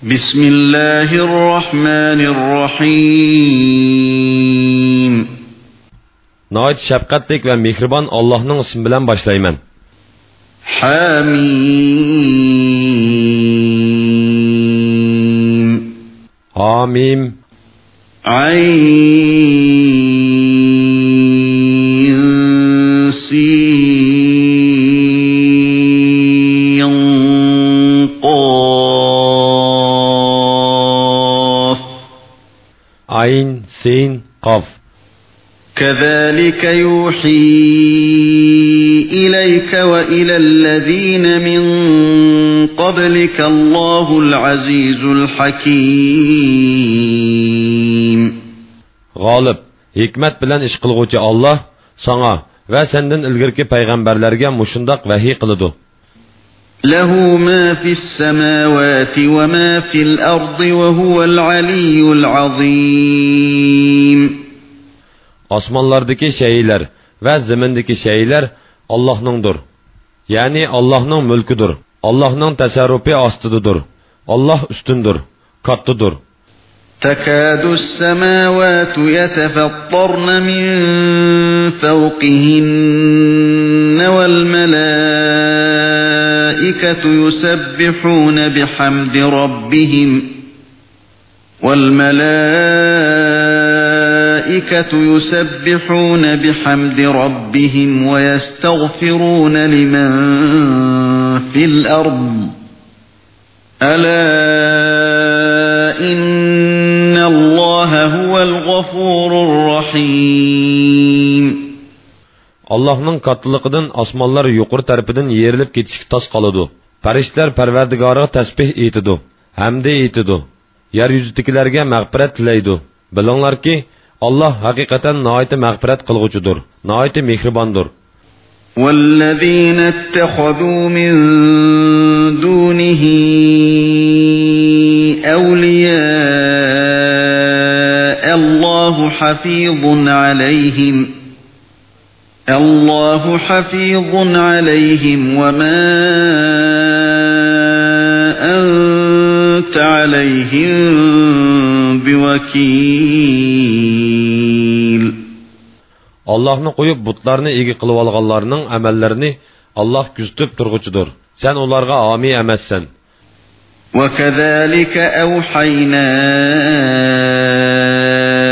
بسم الله الرحمن الرحيم. ناھايىتى شەپقەتلىك ۋە مېھرىبان ئاللاھنىڭ ئىسمى بىلەن باشلايمەن حميم. حميم. عين. كذلك يوحي إليك وإلى الذين من قبلك الله العزيز الحكيم. غالب حكمت بلن إشقلغوچ الله سانا و في غمبر پیغمبرلرگه مشندق وحي قلدو له ما في السماوات وما في الأرض وهو العلي العظيم. Osmonlardagi shaylar va zimindagi shaylar Allohningdir. Ya'ni Allohning mulkidir. Allohning tasarrufi ostidadir. Alloh ustundir, kattadir. تكاد السماوات يتفطرن من فوقهن والملائكة يسبحون بحمد ربهم والملائكة يسبحون بحمد ربهم ويستغفرون لمن في الأرض ألا إن الله هو الغفور الرحيم Allohning kattaligidan osmonlar yuqori tarafidan yerilib ketishga tos qoladi. Farishtalar Parvardigoriga tasbih aytidi, hamda aytidi. Yer yuzidagilarga mag'firat tilaydi. Bilinglarki, Alloh haqiqatan nihoyat mag'firat qilg'uchidir, nihoyat mehribondir. والذين اتخذوا من دونه أولياء الله حفيظ عليهم الله حفيظ عليهم وما أنت عليهم بوكيل Allohni qo'yib butlarni ega qilib olganlarning amallarini Alloh kuzatib turg'uchidir. Sen ularga omi emassan. وكذلك أوحينا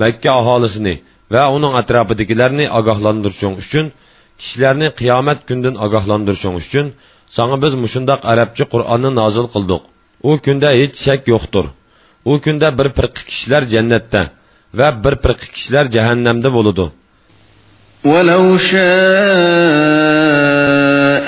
Makka aholisini va uning atrofidagilarni ogohlantirishing uchun kishilarni qiyomat kundan ogohlantirishing uchun sana biz mushundoq arabcha Qur'onni nozil qildik. U kunda hech shak yo'qdir. U kunda bir firqa kishilar jannatda va bir firqa kishilar jahannamda bo'ladi. ولو شاء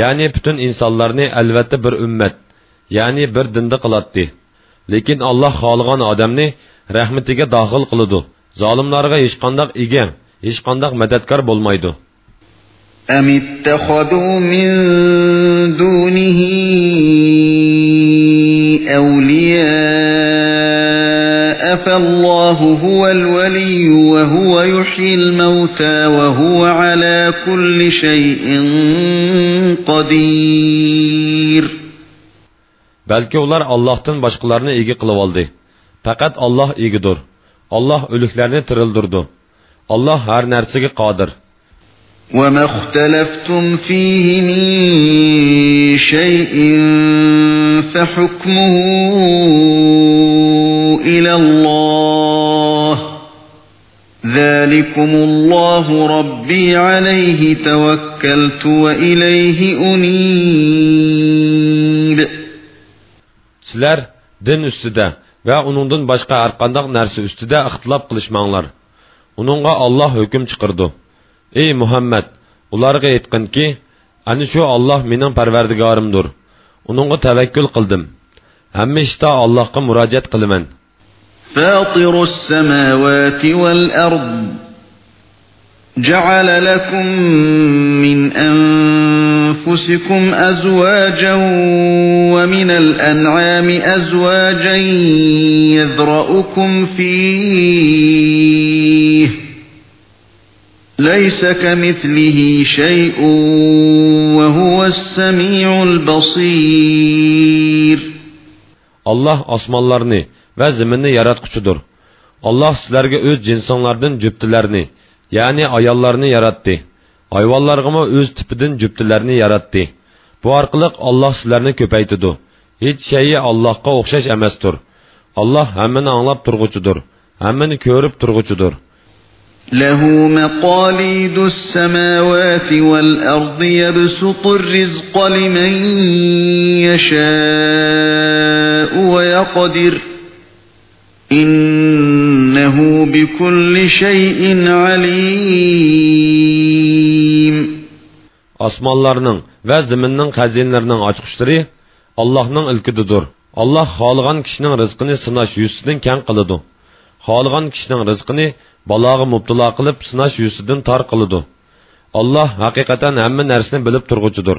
ya'ni butun insonlarni albatta bir ummat, ya'ni bir dinda qiladi. Lekin Alloh xohlagan odamni rahmatiga daxil qiladi. Zolimlarga hech qanday ega, hech qanday madadkor bo'lmaydi. أم اتخذوا من دونه أولياء فالله هو الولي وهو يحيي الموتى وهو على كل شيء قدير Balki ular Allohdan boshqalarni ega qilib oldi. Faqat Alloh egidir. Alloh o'liklarni tirildirdi. Alloh har narsaga qodir. وما اختلفتم فيه من شيء فحكمه إلى الله ذلكم الله ربي عليه توكلت وإليه أنيب din ustida va uningdan boshqa har qanday narsa ustida ixtilof qilishmanglar. Uningga Alloh hukm chiqirdi. Ey Muhammad, ularga aytqinki, ana shu Alloh mening Parvardigorimdir. Uningga tavakkul qildim. Hamma ishda Allohga murojaat qilaman. فاطر السماوات والأرض جعل لكم من أنفسكم أزواجا ومن الأنعام أزواجا يذرأكم فيه ليس كمثله شيء وهو السميع البصير. الله osmonlarni va zaminni yaratquchidir alloh sizlarga o'z jinsonlardan juftilarni ya'ni ayollarni yaratdi hayvonlargami o'z tipidan juftilarni yaratdi bu orqali olloh sizlarni ko'paytidi hech shayi allohga o'xshash emasdir alloh hammani anglab turg'uchidir hammani ko'rib turg'uchidir له مقاليد السماوات والأرض يبسط الرزق لمن يشاء ويقدر İnnehu bikulli şeyin alim. Osmonlarning va zaminning xazinalarining ochqishlari Allohning ilkididir. Alloh xohlagan kishining rizqini sinash yuzidan kang qiladi. Xohlagan kishining rizqini baloga mubtalo qilib sinash yuzidan tor qiladi. Alloh haqiqatan hamma narsani bilib turg'uchidir.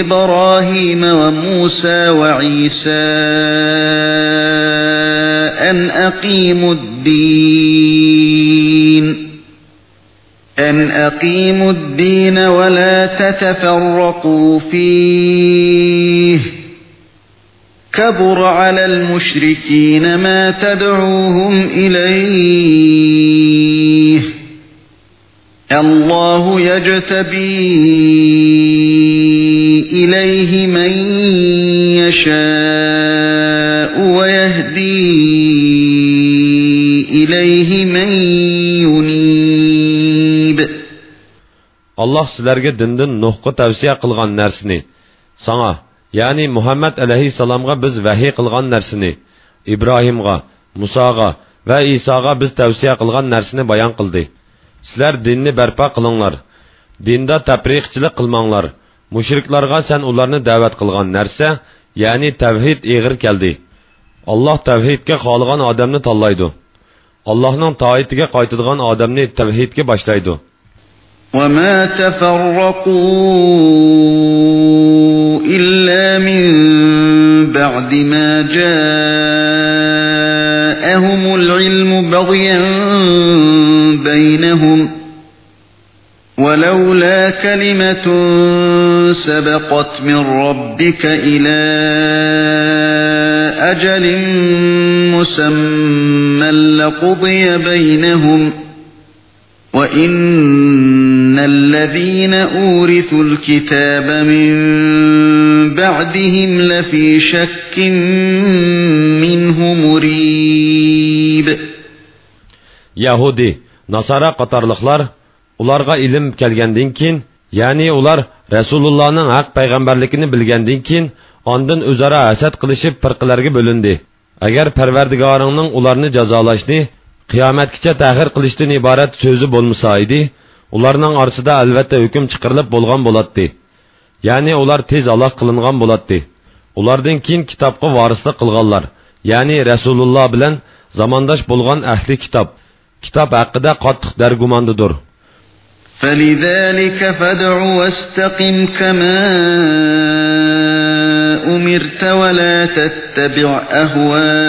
إبراهيم وموسى وعيسى أن أقيموا الدين. أن أقيموا الدين ولا تتفرقوا فيه. كبر على المشركين ما تدعوهم إليه. الله يجتبي Allah sizlarga dindan Nuhqa tavsiya qilgan narsani, sana, ya'ni Muhammad alayhissalomga biz vahiy qilgan narsani, Ibrohimga, Musoga va Isoga biz tavsiya qilgan narsani bayon qildi. Sizlar dinni barpo qilinglar. Dinda tafriqchilik qilmanglar. mushriklarga sen ularni da'vat qilgan narsa ya'ni tavhid eg'ir keldi alloh tavhidga xohlagan odamni tanlaydi allohning toitiga qaytadigan odamni tavhidga boshlaydi وما تفرقوا إلا من بعد ما جاءهم العلم بغيا بينهم ولولا كلمة سبقت من ربك إلى أجل مسمى لقضي بينهم وإن الذين أورثوا الكتاب من بعدهم لفي شك منه مريب نصارى قطر لخلار ularga ilm kelgandan keyin ya'ni ular rasulullohning haq payg'ambarligini bilgandan keyin ondan o'zaro hasad qilishib firqalarga bo'lindi agar parvardigoringning ularni jazolashni qiyomatgacha tahir qilishdan iborat so'zi bo'lmasa edi ularning orasida albatta hukm chiqarilib bo'lgan bo'ladi ya'ni ular tez aloq qilingan bo'ladi ulardan keyin kitobga vorislik qilganlar ya'ni rasululloh bilan zamondosh bo'lgan ahli kitob kitob haqida qattiq dargumondidir فلذلك فادع واستقم كما أمرت ولا تتبع أهواءهم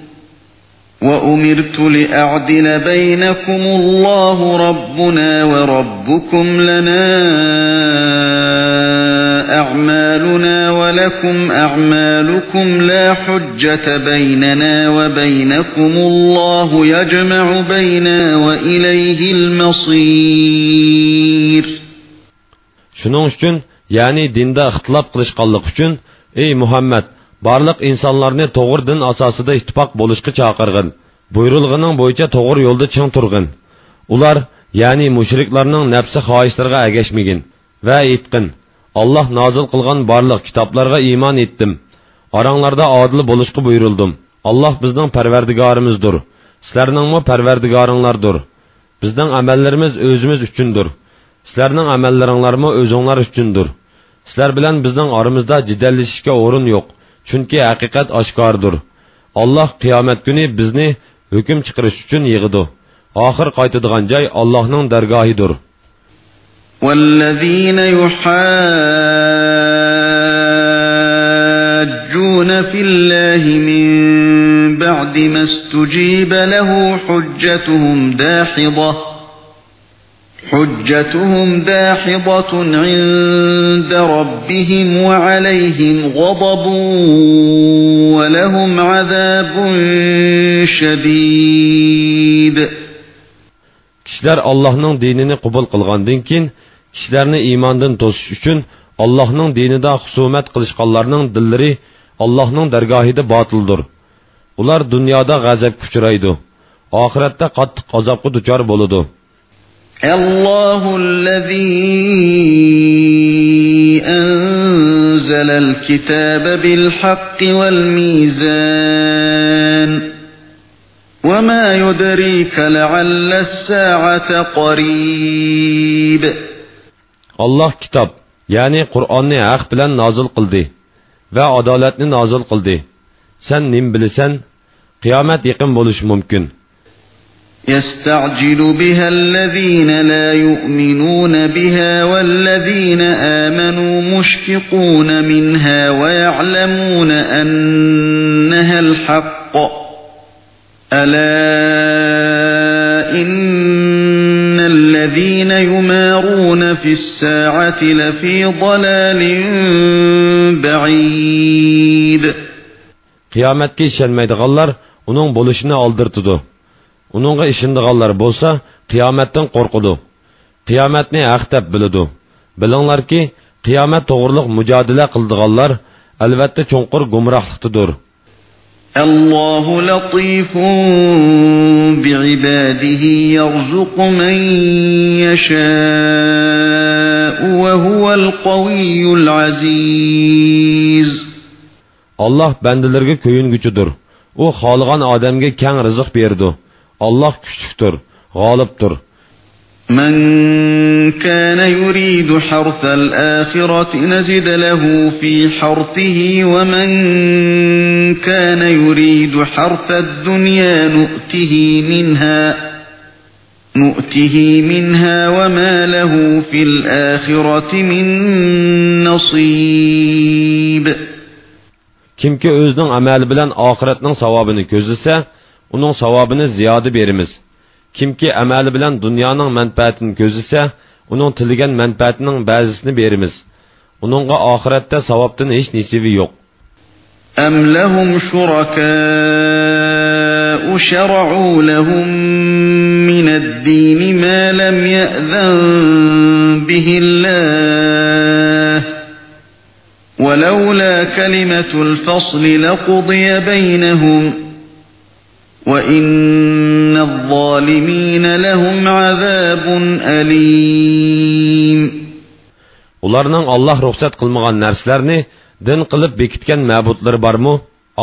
وأمرت لأعدل بينكم الله ربنا وربكم لنا أعمالنا ولكم أعمالكم لا حجة بيننا وبينكم الله يجمع بيننا وإليه المصير. shuning uchun ya'ni dinda ixtilof qilishqanlik uchun ey muhammad barliq insonlarni to'g'ri din asosida ittifoq bo'lishga chaqirg'in buyrilg'ining bo'yicha to'g'ri yo'lda ching turg'in ular ya'ni mushriklarning nafsi xohishlariga agashmagin va aytqin alloh nozil qilgan barliq kitoblarga iymon etdim. Oranglarda odil bo'lishga buyurildim alloh bizning parvardigorimizdir sizlarningmi parvardigoringlardir bizning amallarimiz o'zimiz uchundir sizlarning amallaringlarmi o'zinglar uchundir sizlar bilan bizning oramizda jidallashishga o'rin yo'q chunki haqiqat oshkordir alloh qiyomat kuni bizni hukm chiqarish uchun yig'idi oxir qaytadigan joy allohning dargohidir والذين يحاجون في الله من بعد ما استجيب له حجتهم داحضة حجتهم داحضة عند ربهم وعليهم غضب ولهم عذاب شديد kishilar allohning dinini qabul qilgandan keyin kishilarni iymondan to'sish uchun allohning dinida husumat qilishganlarning dillari allohning dargohida botildir ular dunyoda g'azabga uchraydi oxiratda qattiq azobga duchor bo'ladi الله الذي أنزل الكتاب بالحق والميزان وما يدريك لعل الساعة قريب. الله كتاب يعني قرآن حق بلن نازل قلدي وعدالتني نازل قلدي سن نم بلسن قيامت يقن بولش ممكن يستعجل بها الذين لا يؤمنون بها والذين آمنوا مشفقون منها ويعلمون أنها الحق. ألا إن الذين يمارون في الساعة لفي ضلال بعيد. qiyomatga ishonmaydiganlar uning bo'lishini oldirtidi uningga ishondiganlar bo'lsa qiyomatdan qo'rqidi qiyomatni haq deb biladi bilinglarki qiyomat to'g'riliq mujodala qildiganlar albatta cho'nqur gumrohlikdadir الله لطيف بعباده يرزق من يشاء وهو القوي العزيز alloh bandalarga ko'yinguchidir u xohlagan odamga kang rizq berdi alloh kuchlikdir g'olibdir من كان يريد حرث الآخرة نزد له في حرثه ومن كان يريد حرث الدنيا نؤته منها نؤته منها وما له في الآخرة من نصيب. Kimki o'zining amali bilan oxiratning savobini ko'zlasa uning savobini ziyoda beramiz kimki amali bilan dunyoning manfaatini ko'zlasa uning tilagan manfaatining ba'zisini beramiz uningga oxiratda savobdan hech nasibi yo'q أم لهم شركاء شرعوا لهم من الدين ما لم يأذن به الله ولولا كلمة الفصل لقضي بينهم وإن الظالمين لهم عذاب أليم ularning olloh ruxsat qilmagan narsalarni din qilib bekitgan ma'budlari bormi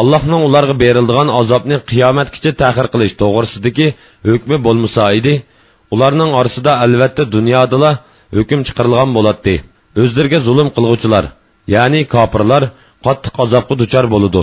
allohning ularga berildigan azobni qiyomatgacha ta'xir qilish to'g'risidagi hukmi bo'lmasa edi ularning orasida albatta dunyodala hukm chiqarilgan bo'ladi o'zlariga zulm qilg'uvchilar ya'ni kofirlar qattiq azobga duchor bo'ludi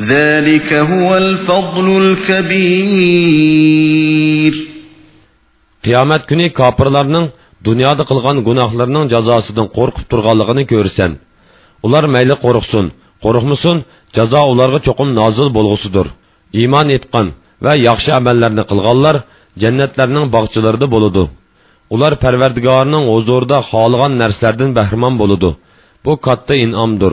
ذلك هو الفضل الكبير qiyomat kuni kofirlarning dunyoda qilgan gunohlarining jazosidan qo'rqib turganligini ko'rsan ular mayli qo'rqsin qo'rqmasin jazo ularga cho'qim nozil bo'lg'usidir iymon etgan va yaxshi amallarni qilganlar jannatlarning bog'chalarida bo'ladi ular parvardigorining huzurida xohlagan narsalardan bahramon bo'ladi bu katta in'omdir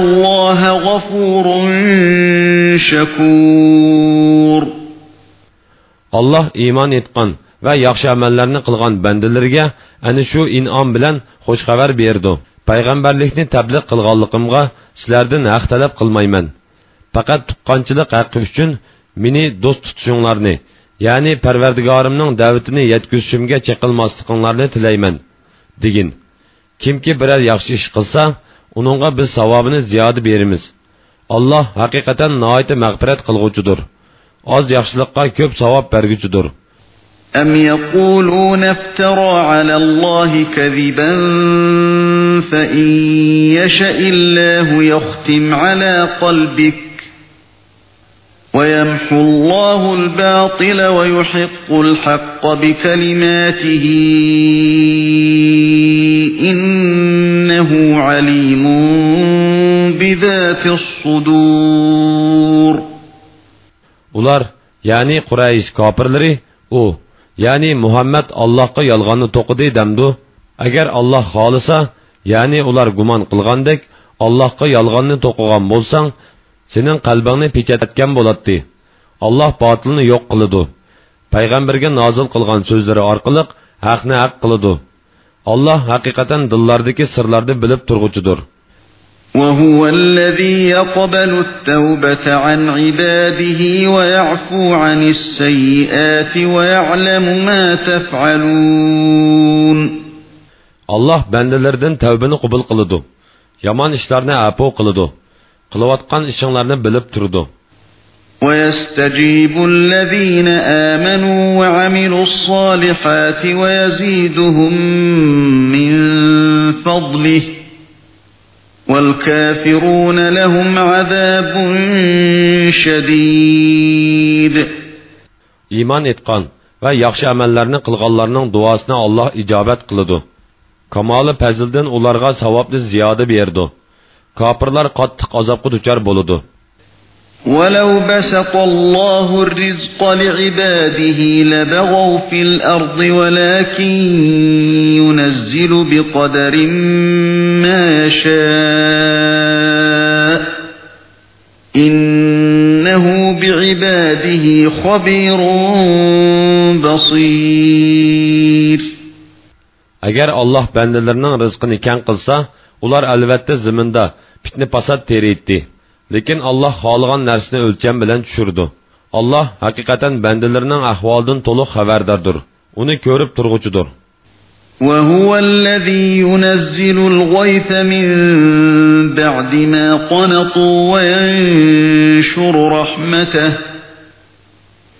الله غفور شكور Allah iymon etgan va yaxshi amallarni qilgan bandalarga ana shu in'om bilan xush xabar berdi. Payg'ambarlikni tabliq qilganligimga sizlardan haq talab qilmayman. Faqat tuqqanchilik haqqi uchun meni do'st tutishinglarni, ya'ni Parvardigorimning da'vatini yetkazishimga chaqilmasliklarini tilayman, degin. Kimki biror yaxshi ish qilsa, uningga biz savobini ziyoda beramiz. Alloh haqiqatan nihoyat mag'firat qilguvchidir. oz yaxshilikqa ko'p savob berguchidir أم يقولون افترى على الله كذبا فإن يشأ الله يختم على قلبك ويمحو الله الباطل ويحق الحق بكلماته إنه عليم بذات الصدور ular ya'ni quraysh kofirlari u ya'ni muhammad allohga yolg'onni to'qidi damdu agar alloh xohlasa ya'ni ular gumon qilgandek allohga yolg'onni to'qigan bo'lsang sening qalbingni pechatlatgan bo'ladi alloh botilni yo'q qiladi payg'ambarga nozil qilgan so'zlari orqali haqni haq qiladi alloh haqiqatan dillardagi sirlarni bilib turg'uchidir وهو الذي يقبل التوبة عن عباده ويعفو عن السيئات ويعلم ما تفعلون alloh bandalardan tavbani qabul qiladi yomon ishlarni apu qiladi قلواتقان إشانلارنا بلب تردو ويستجيب الذين آمنوا وعملوا الصالحات ويزيدهم من فضله والكافرون لهم عذاب شديد إيمان إتقان ve yaxşı əməllərini qılğanlarının duasına Allah icabət qılıdı. Kamalı pəzildən onlara savablı ziyadə. Kofirlar qattiq azobga duchor bo'ladi ولو بسط الله الرزق لعباده لبغوا في الأرض ولكن ينزل بقدر ما يشاء إنه بعباده خبير بصير agar alloh bandalarining rizqini kang qilsa ular albatta ziminda fitna fasod teriydi lekin alloh xohlagan narsani o'lcham bilan tushirdi alloh haqiqatan bandalarining ahvolidan to'liq xabardordir uni ko'rib turg'uchidir وهو الذي ينزل الغيث من بعد ما قنطوا وينشر رحمته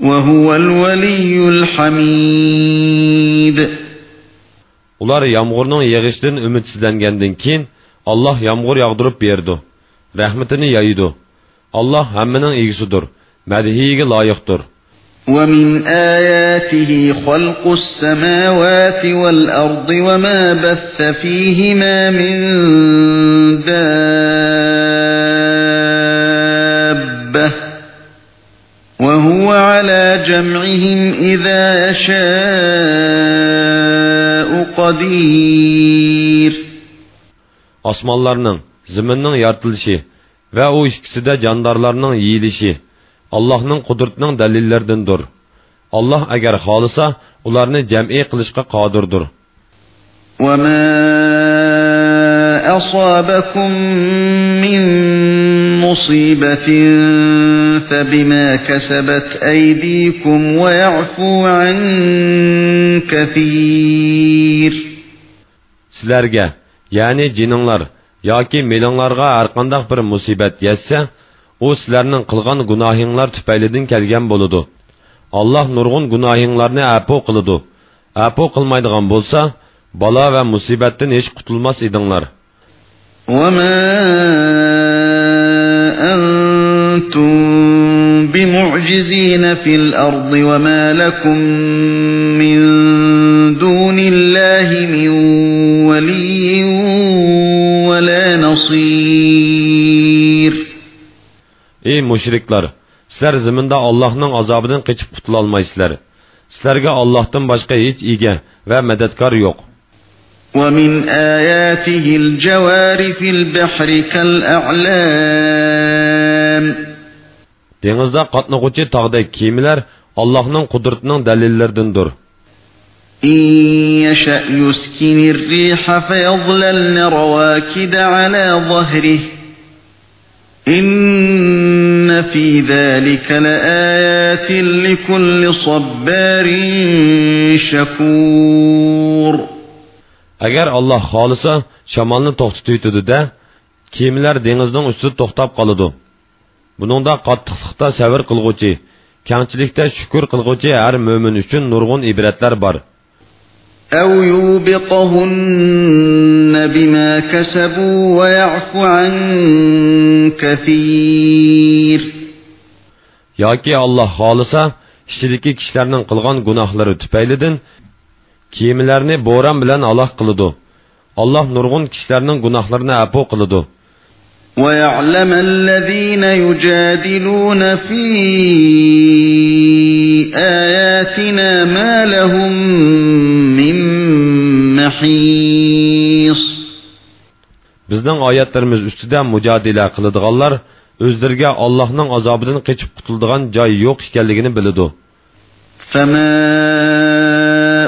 وهو الولي الحميد ular yomg'irning yig'ishidan umidsizlangandan keyin alloh yomg'ir yog'dirib berdi rahmatini yoyidi alloh hammaning egisidir madhiyiga loyiqdir ومن آياته خلق السماوات والأرض وما بث فيهما من دابة وهو على جمعهم إذا يشاء قدير osmonlarning ziminning yoritilishi va u ikkisida jondorlarning yeyilishi allohning qudratining dalillaridandir alloh agar xohlasa ularni jam'iy qilishga qodirdir وما أصابكم من مصيبة فبما كسبت أيديكم ويعفو عن كثير sizlarga ya'ni jininglar yoki melinglarga har qanday bir musibat yetsa u sizlarning qilgan gunohinglar tufaylidan kelgan bo'ladi alloh nurg'un gunohinglarni apu qiladi apu qilmaydigan bo'lsa balo va musibatdan hech qutulmas edinglar وما أنتم بمعجزين في الأرض وما لكم من دون الله من ولي ولا نصير ey mushriklar sizlar ziminda allohning azobidan qochib qutulolmaysizlar sizlarga allohdan boshqa hech ega va madadkor yo'q ومن آياته الجوار في البحر كالأعلام. dengizda qatnag'uvchi tog'dek kiyimlar allohning qudratining dalillaridandir إن يشأ يسكن الريح فيظللن رواكد على ظهره. إن في ذلك لآيات لكل صبار شكور. Agar alloh xohlasa shamolni to'xtatiydi-da, kiyimlar dengizning ustida to'xtab qoladi buningda qattiqlikda sabr qilg'uvchi kangchilikda shukur qilg'uvchi har mo'min uchun nurg'un ibratlar bor أو يوبقهن بما كسبوا ويعفو عن كثير yoki alloh xohlasa ishidagi kishilarning qilgan gunohlari tufaylidan kiyimlarni bo'ron bilan aloq qiladi alloh nurg'un kishilarning gunohlarini afu qiladi ويعلم الذين يجادلون في آياتنا ما لهم من محيص bizning oyatlarimiz ustida mujodila qiladiganlar o'zlariga allohning azobidan qochib qutuladigan joy yo'q ekanligini biladi فما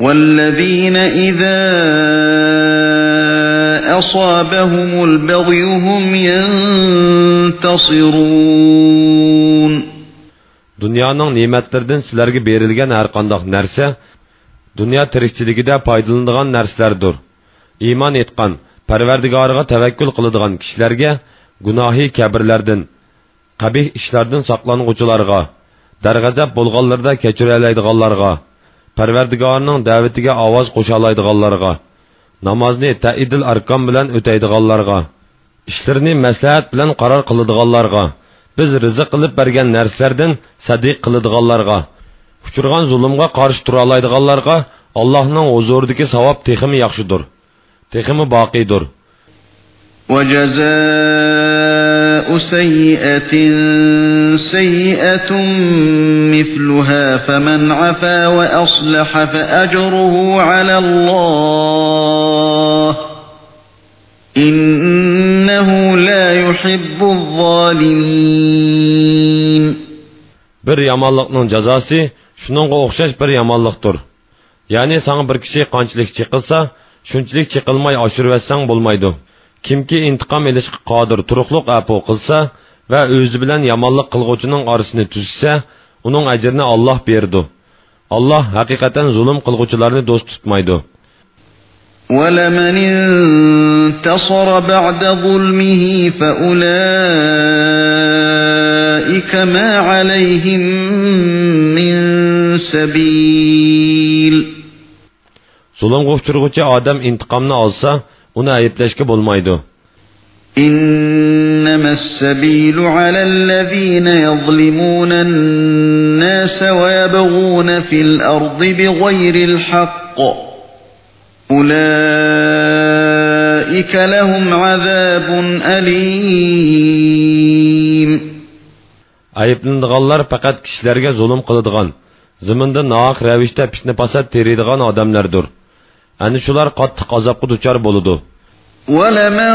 والذين إذا أصابهم البغي هم ينتصرون dunyoning ne'matlaridan sizlarga berilgan har qandoq narsa dunyo tirikchiligida foydalanadigan narsalardir iymon etgan parvardigoriga tavakkul qiladigan kishilarga gunohi kabirlardan qabih ishlardan saqlang'uvchilarga darg'azab bo'lganlarda kechiralaydiganlarga parvardigorning da'vatiga ovoz qo'shalaydiganlarga namozni taidil arkon bilan o'taydiganlarga ishlarini maslahat bilan qaror qiladiganlarga biz rizq qilib bergan narsalardan sadiq qiladiganlarga uchirgan zulmga qarshi tura oladiganlarga allohning huzuridagi savob teximi yaxshidir teximi boqiydir وجزاء سيئة سيئة مثلها فمن عفا وأصلح فأجره على الله إنه لا يحب الظالمين بر يام الله نون جزاسي شنون قوخشش بر يام الله دور يعني سان بر كشي قانشلك چيقلسا شنشلك چيقلماي عشر وستان بولمايدو kimki intiqom ilishga qodir turuqliq apu qilsa va o'zi bilan yomonlik qilg'uvchining orasini tuzsa uning ajrini olloh berdi alloh haqiqatan zulm qilg'uvchilarni do'st tutmaydi ولمن انتصر بعد ظلمه فأولئك ما عليهم من سبيل zulmga uchirg'uvchi odam intiqomni olsa uni ayblashga bo'lmaydi إنما السبيل على الذين يظلمون الناس ويبغون في الأرض بغير الحق أولئك لهم عذاب أليم أيبنى دغالر فقط كشلرگه ظلم قلدغان زمنده ناق روشته پشن پسد تريدغان آدملردور ana shular qattiq azobga duchor bo'ladi ولمن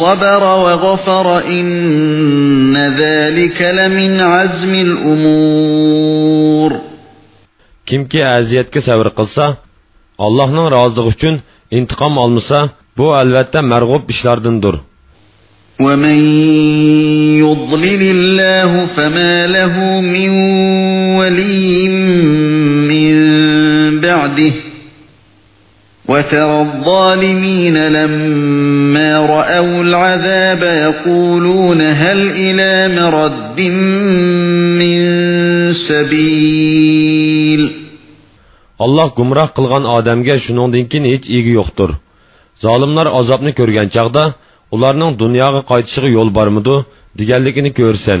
صبر وغفر إن ذلك لمن عزم الأمور kimki aziyatga sabr qilsa allohning roziligi uchun intiqom olmasa bu albatta marg'ub ishlardindir ومن يضلل الله فما له من ولي من بعده وترى الظالمين لما رأوا العذاب يقولون هل إلى مرد من سبيل alloh gumroh qilgan odamga shuningdan keyin hech egi yo'qdir zolimlar azobni ko'rgan chog'da ularning dunyoga qaytishiga yo'l bormidi deganligini ko'rsan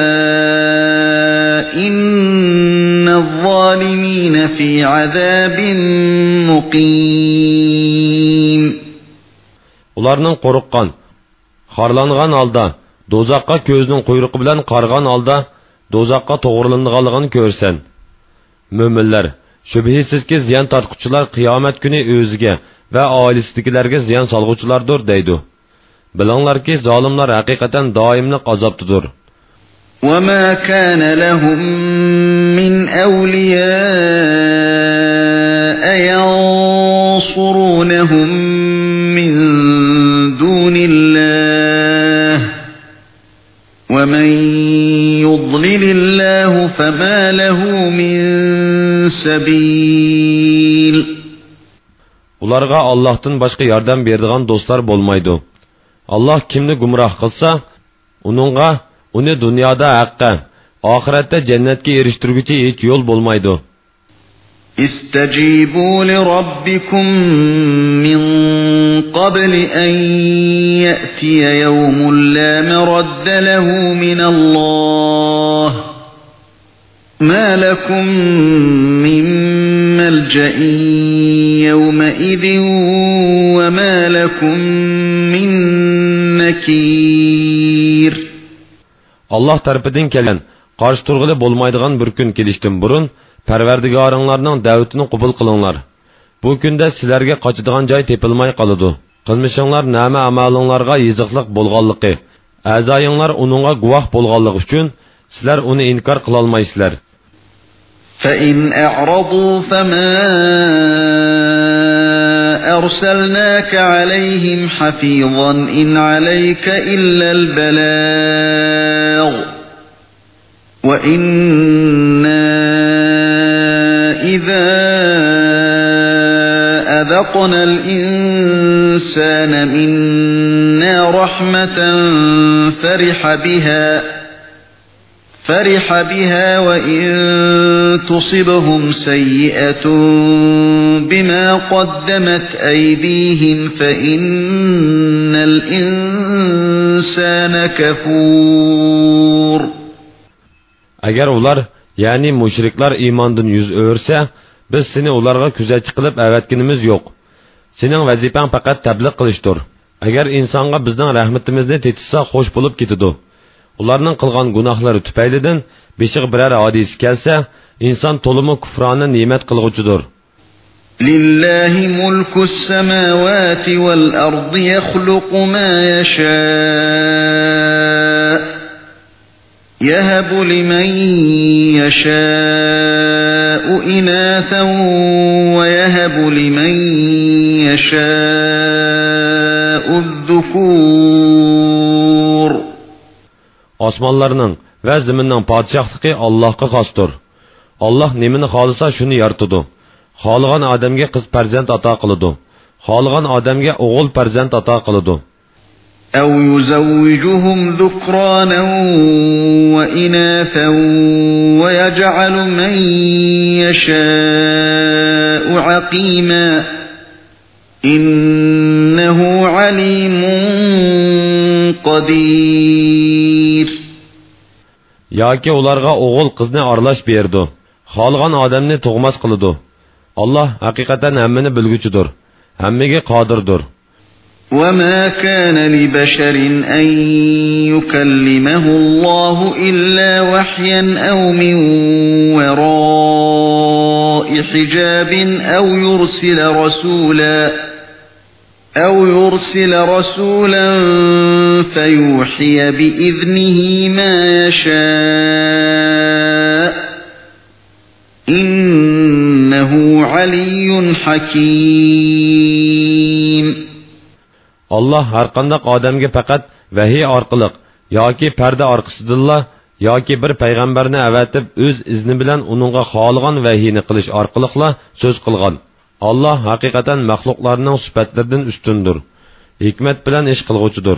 الظالمين في عذاب مقيم ularning qo'rqqan xorlangan holda do'zaxqa ko'zning quyruqi bilan qargan holda do'zaxqa to'g'rilanganligini ko'rsan mo'minlar shubhisizki ziyon tortquchilar qiyomat kuni o'ziga va oilasidagilarga ziyon solg'uvchilardir deydi bilinglarki zolimlar haqiqatan doimliq azobdadir وما كان لهم من أولياء ينصرونهم من دون الله ومن يضلل الله فما له من سبيل ularga allohdan boshqa yordam beradigan do'stlar bo'lmaydi alloh kimni gumroh qilsa uningga uni dunyoda haqqa oxiratda jannatga erishtirguchi hech yo'l bo'lmaydi. استجيبوا لربكم من قبل أن يأتي يوم لا مرد له من الله ما لكم من ملجأ يومئذ وما لكم من نكير alloh tarafidan kelgan qarshi turg'ili bo'lmaydigan bir kun kelishdan burun parvardigoringlarning da'vatini qabul qilinglar bu kunda sizlarga qochadigan joy tepilmay qoladi qilmishinglar nama amalinglarga yiziqliq bo'lganligi a'zoyinglar uningga guvoh bo'lganligi uchun sizlar uni inkor qilolmaysizlar فإن أعرضوا فما أرسلناك عليهم حفيظا إن عليك إلا البلاغ. وإنا إذا أذقنا الإنسان منا رحمة فرح بها فرح بها وإن تصبهم سيئة بما قدمت أيديهم فإن الإنسان كفور agar ular ya'ni mushriklar iymondan yuz o'rsa biz seni ularga kuzatchi qilib avatganimiz yo'q sening vazifang faqat tabliq qilishdir agar insonga bizning rahmatimizni tetishsa xo'sh bo'lib ketidi ularning qilgan gunohlari tufaylidan beshig'i biror hodisa kelsa inson to'limi kufroni ne'mat qilg'uchidir لله ملك السماوات والأرض يخلق ما يشاء يهب لمن يشاء إناثا ويهب لمن يشاء الذكور. أسمان لرنن وزمنن بادشاقتقي الله قخاستر الله نمين خالصا شنو يرتدو xohlagan odamga qiz farzand ato qiladi xohlagan odamga o'g'il farzand ato qiladi أو يزوجهم ذكرانا وإناثا ويجعل من يشاء عقيما إنه عليم قدير yoki ularga o'g'il qizni aralash berdi xohlagan odamni tug'mas qiladi alloh haqiqatan hammani bilguchidir. Hammaga qodirdir. وما كان لبشر أن يكلمه الله إلا وحيا أو من وراء حجاب أو يرسل رسولا أو يرسل رسولا فيوحي بإذنه ما يشاء إنه علي حكيم alloh har qandoq odamga faqat vahiy orqali yoki parda orqasidilla yoki bir payg'ambarni avatib o'z izni bilan uningga xohlagan vahiyni qilish orqaliqla so'z qilgan alloh haqiqatan maxluqlarning sifatlaridan ustundir hikmat bilan ish qilg'uchidir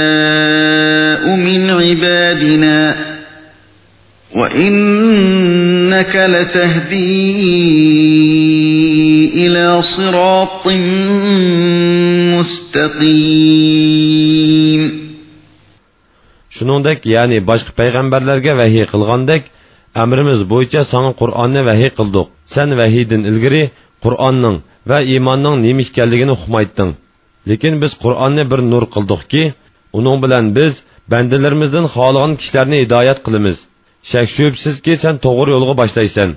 وإنك لتهدي إلى صراط مستقيم shuningdek ya'ni boshqa payg'ambarlarga vahiy qilgandek amrimiz bo'yicha sana qur'onni vahiy qildik san vahiydan ilgari qur'onning va iymonning nima ekanligini uqmayding lekin biz qur'onni bir nur qildikki uning bilan biz bandalarimizdan xohlagan kishilarni hidoyat qilamiz شك شوبسزك سن توغر يولغا باشلايسن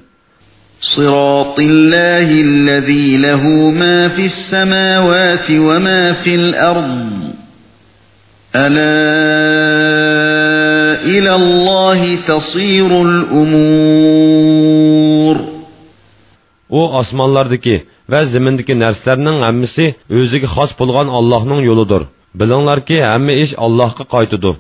صراط الله الذي له ما في السماوات وما في الأرض. ألا إلى الله تصير الأمور. أو اسمانلاردكي و زمندكي نرسلرنن امسي özüge خاص بولغان اللهنىڭ يولىدۇر بىلىڭلار كى ھەممە ئىش ئاللاھقا قايتىدۇ